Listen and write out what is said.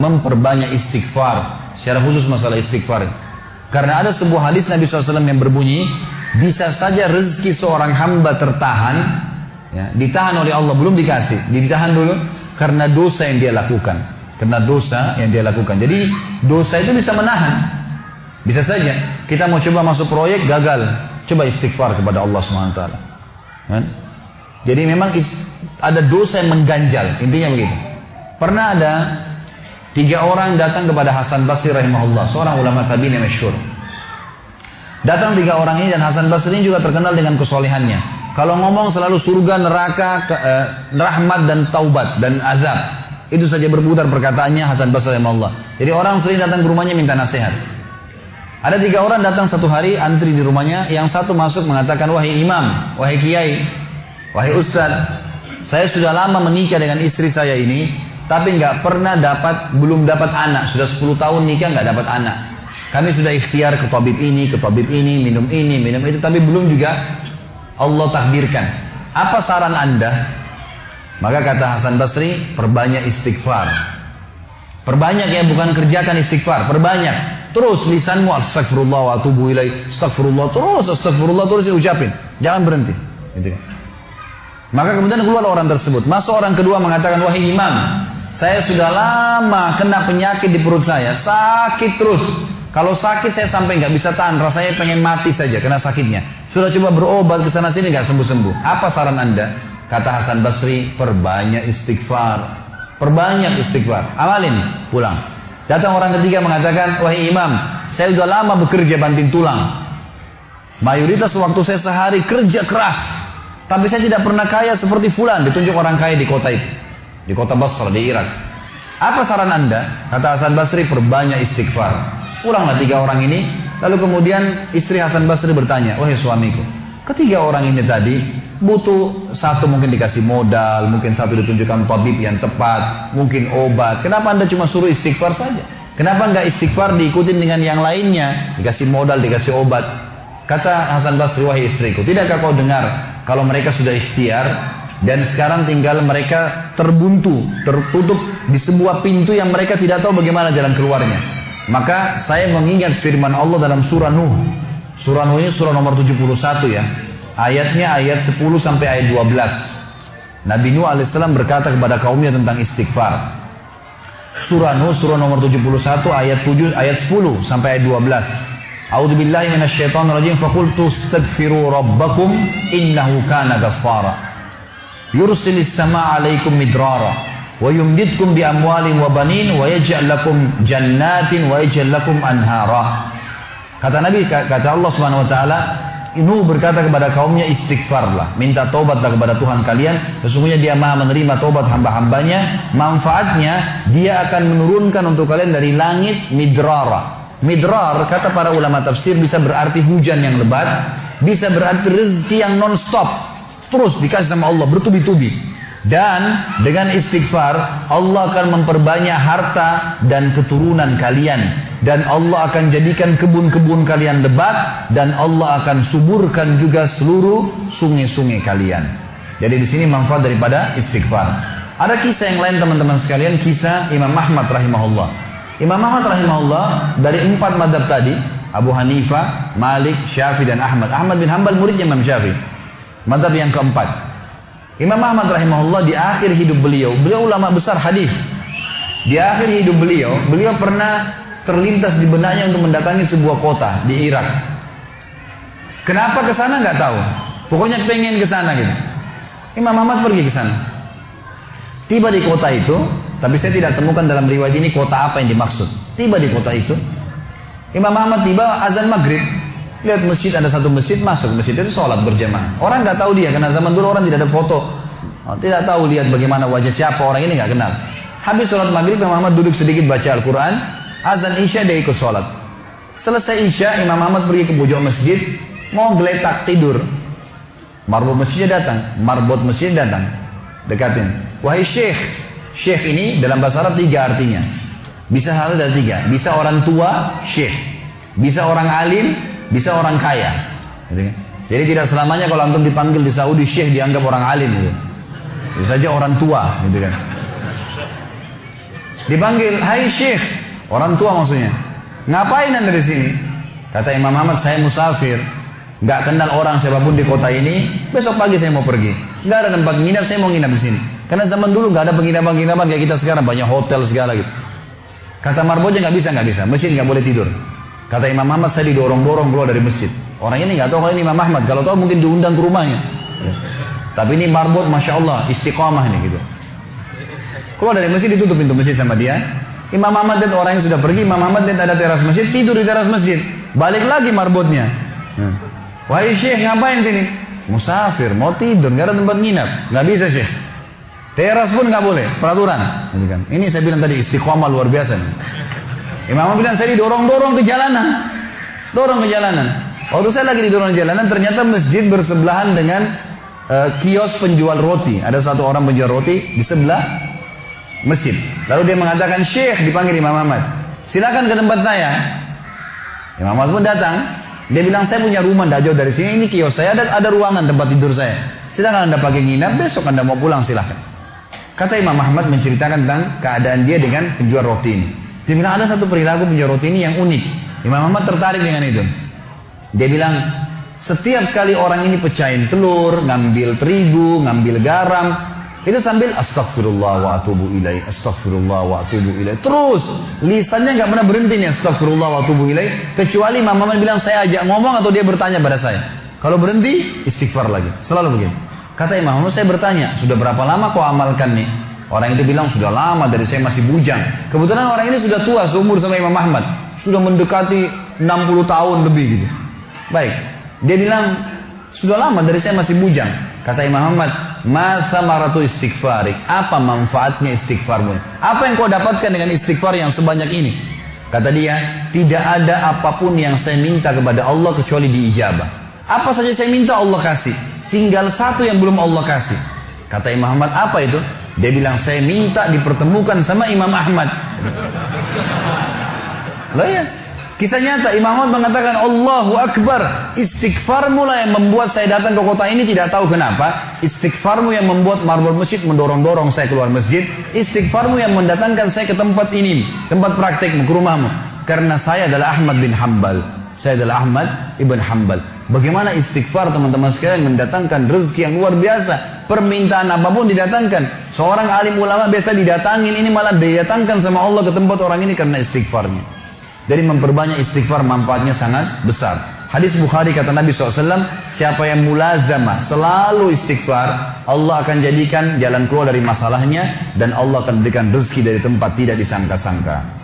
memperbanyak istighfar. Secara khusus masalah istighfar. Karena ada sebuah hadis Nabi SAW yang berbunyi, bisa saja rezeki seorang hamba tertahan, ya, ditahan oleh Allah, belum dikasih. Ditahan dulu karena dosa yang dia lakukan. Karena dosa yang dia lakukan. Jadi dosa itu bisa menahan. Bisa saja. Kita mau coba masuk proyek, gagal. Coba istighfar kepada Allah SWT. Kan? Jadi memang ada dosa yang mengganjal. Intinya begitu. Pernah ada Tiga orang datang kepada Hasan Basri rahimahullah, seorang ulama tabi'in yang masyhur. Datang tiga orang ini dan Hasan Basri ini juga terkenal dengan kesolehannya. Kalau ngomong selalu surga, neraka, ke, eh, rahmat dan taubat dan azab. Itu saja berputar perkataannya Hasan Basri rahimahullah. Jadi orang sering datang ke rumahnya minta nasihat. Ada tiga orang datang satu hari antri di rumahnya. Yang satu masuk mengatakan, wahai imam, wahai kiai, wahai ustaz, saya sudah lama menikah dengan istri saya ini tapi nggak pernah dapat, belum dapat anak. Sudah 10 tahun nikah nggak dapat anak. Kami sudah ikhtiar ke tabib ini, ke tabib ini, minum ini, minum itu, tapi belum juga Allah takdirkan. Apa saran anda? Maka kata Hasan Basri, perbanyak istighfar. Perbanyak ya, bukan kerjakan istighfar, perbanyak. Terus lisanmu astagfirullah wa atubu ilaih, astagfirullah terus, astagfirullah terus ucapin. Jangan berhenti. Gitu. Maka kemudian keluar orang tersebut. Masuk orang kedua mengatakan, wahai imam, saya sudah lama kena penyakit di perut saya, sakit terus. Kalau sakit saya sampai nggak bisa tahan, rasanya pengen mati saja kena sakitnya. Sudah coba berobat ke sana sini nggak sembuh sembuh. Apa saran anda? Kata Hasan Basri, perbanyak istighfar, perbanyak istighfar. Amalin, pulang. Datang orang ketiga mengatakan, wahai imam, saya sudah lama bekerja banting tulang. Mayoritas waktu saya sehari kerja keras, tapi saya tidak pernah kaya seperti Fulan, ditunjuk orang kaya di kota itu di kota Basra di Irak. Apa saran anda? Kata Hasan Basri perbanyak istighfar. Pulanglah tiga orang ini. Lalu kemudian istri Hasan Basri bertanya, wahai suamiku, ketiga orang ini tadi butuh satu mungkin dikasih modal, mungkin satu ditunjukkan tabib yang tepat, mungkin obat. Kenapa anda cuma suruh istighfar saja? Kenapa nggak istighfar diikutin dengan yang lainnya? Dikasih modal, dikasih obat. Kata Hasan Basri, wahai istriku, tidakkah kau dengar kalau mereka sudah ikhtiar, dan sekarang tinggal mereka terbuntu, tertutup di sebuah pintu yang mereka tidak tahu bagaimana jalan keluarnya. Maka saya mengingat firman Allah dalam surah Nuh. Surah Nuh ini surah nomor 71 ya. Ayatnya ayat 10 sampai ayat 12. Nabi Nuh alaihissalam berkata kepada kaumnya tentang istighfar. Surah Nuh surah nomor 71 ayat 7 ayat 10 sampai ayat 12. A'udzu billahi minasyaitonir rajim faqultu astaghfiru rabbakum innahu kana ghaffara yursilis sama alaikum midrara wa yumditkum bi amwalin wa banin wa yaj'al lakum jannatin wa yaj'al lakum anhara kata Nabi kata Allah Subhanahu wa taala Nuh berkata kepada kaumnya istighfarlah, minta taubatlah kepada Tuhan kalian. Sesungguhnya Dia Maha menerima taubat hamba-hambanya. Manfaatnya Dia akan menurunkan untuk kalian dari langit midrara. Midrar kata para ulama tafsir bisa berarti hujan yang lebat, bisa berarti rezeki yang non-stop. Terus dikasih sama Allah bertubi-tubi. Dan dengan istighfar Allah akan memperbanyak harta dan keturunan kalian dan Allah akan jadikan kebun-kebun kalian lebat dan Allah akan suburkan juga seluruh sungai-sungai kalian. Jadi di sini manfaat daripada istighfar. Ada kisah yang lain teman-teman sekalian, kisah Imam Ahmad rahimahullah. Imam Ahmad rahimahullah dari empat madhab tadi, Abu Hanifah, Malik, Syafi'i dan Ahmad. Ahmad bin Hanbal muridnya Imam Syafi'i. Madhab yang keempat. Imam Ahmad rahimahullah di akhir hidup beliau, beliau ulama besar hadis. Di akhir hidup beliau, beliau pernah terlintas di benaknya untuk mendatangi sebuah kota di Irak. Kenapa ke sana nggak tahu. Pokoknya pengen ke sana gitu. Imam Ahmad pergi ke sana. Tiba di kota itu, tapi saya tidak temukan dalam riwayat ini kota apa yang dimaksud. Tiba di kota itu, Imam Ahmad tiba azan maghrib, Lihat masjid ada satu masjid masuk masjid itu sholat berjamaah. Orang nggak tahu dia karena zaman dulu orang tidak ada foto, oh, tidak tahu lihat bagaimana wajah siapa orang ini nggak kenal. Habis sholat maghrib Imam Ahmad duduk sedikit baca Al-Quran, azan isya dia ikut sholat. Selesai isya Imam Ahmad pergi ke pojok masjid, mau geletak tidur. Marbot masjidnya datang, marbot masjid datang, dekatin. Wahai syekh, syekh ini dalam bahasa Arab tiga artinya. Bisa hal dari tiga. Bisa orang tua, syekh. Bisa orang alim, bisa orang kaya. Gitu kan? Jadi tidak selamanya kalau antum dipanggil di Saudi syekh dianggap orang alim gitu. Bisa saja orang tua gitu kan. Dipanggil, hai syekh. Orang tua maksudnya. Ngapain anda di sini? Kata Imam Ahmad, saya musafir. Gak kenal orang siapa pun di kota ini. Besok pagi saya mau pergi. Gak ada tempat nginap, saya mau nginap di sini. Karena zaman dulu gak ada penginapan-penginapan kayak kita sekarang. Banyak hotel segala gitu. Kata Marboja nggak bisa, nggak bisa. Masjid nggak boleh tidur. Kata Imam Ahmad, saya didorong-dorong keluar dari masjid. Orang ini nggak tahu kalau ini Imam Ahmad. Kalau tahu mungkin diundang ke rumahnya. Ya. Tapi ini marbot, masya Allah, istiqomah ini gitu. Keluar dari masjid ditutup pintu masjid sama dia. Imam Ahmad dan orang yang sudah pergi, Imam Ahmad dan ada teras masjid, tidur di teras masjid. Balik lagi marbotnya. Ya. Wahai Syekh, ngapain sini? Musafir, mau tidur, nggak ada tempat nginap. Nggak bisa Syekh. Teras pun nggak boleh, peraturan. Ini, kan. ini saya bilang tadi istiqomah luar biasa. Nih. Imam bilang saya didorong-dorong ke jalanan, dorong ke jalanan. Waktu saya lagi didorong ke jalanan, ternyata masjid bersebelahan dengan uh, kios penjual roti. Ada satu orang penjual roti di sebelah masjid. Lalu dia mengatakan, Syekh dipanggil Imam Ahmad, silakan ke tempat saya. Imam Ahmad pun datang. Dia bilang saya punya rumah tidak jauh dari sini. Ini kios saya ada ada ruangan tempat tidur saya. Silakan anda pakai nginap. Besok anda mau pulang silahkan. Kata Imam Ahmad menceritakan tentang keadaan dia dengan penjual roti ini. Dia bilang ada satu perilaku penjual roti ini yang unik. Imam Ahmad tertarik dengan itu. Dia bilang setiap kali orang ini pecahin telur, ngambil terigu, ngambil garam, itu sambil astagfirullah wa atubu ilai, astagfirullah wa atubu ilai. Terus lisannya nggak pernah berhenti nih astagfirullah wa atubu ilai kecuali Imam Ahmad bilang saya ajak ngomong atau dia bertanya pada saya. Kalau berhenti istighfar lagi. Selalu begini. Kata Imam Ahmad, saya bertanya, sudah berapa lama kau amalkan nih? Orang itu bilang, sudah lama dari saya masih bujang. Kebetulan orang ini sudah tua, seumur sama Imam Ahmad. Sudah mendekati 60 tahun lebih gitu. Baik, dia bilang, sudah lama dari saya masih bujang. Kata Imam Ahmad, Masa maratu istighfarik. Apa manfaatnya istighfarmu? Apa yang kau dapatkan dengan istighfar yang sebanyak ini? Kata dia, tidak ada apa pun yang saya minta kepada Allah kecuali diijabah. Apa saja saya minta Allah kasih. Tinggal satu yang belum Allah kasih. Kata Imam Ahmad, apa itu? Dia bilang, saya minta dipertemukan sama Imam Ahmad. Loh ya, kisah nyata Imam Ahmad mengatakan Allahu Akbar. Istighfarmu lah yang membuat saya datang ke kota ini. Tidak tahu kenapa. Istighfarmu yang membuat marbol masjid mendorong-dorong saya keluar masjid. Istighfarmu yang mendatangkan saya ke tempat ini tempat praktek ke rumahmu. Karena saya adalah Ahmad bin Hambal saya adalah Ahmad ibn Hambal Bagaimana istighfar teman-teman sekalian mendatangkan rezeki yang luar biasa. Permintaan apa pun didatangkan. Seorang alim ulama biasa didatangin, ini malah didatangkan sama Allah ke tempat orang ini karena istighfarnya. Jadi memperbanyak istighfar manfaatnya sangat besar. Hadis Bukhari kata Nabi SAW, siapa yang mulazamah selalu istighfar, Allah akan jadikan jalan keluar dari masalahnya dan Allah akan berikan rezeki dari tempat tidak disangka-sangka.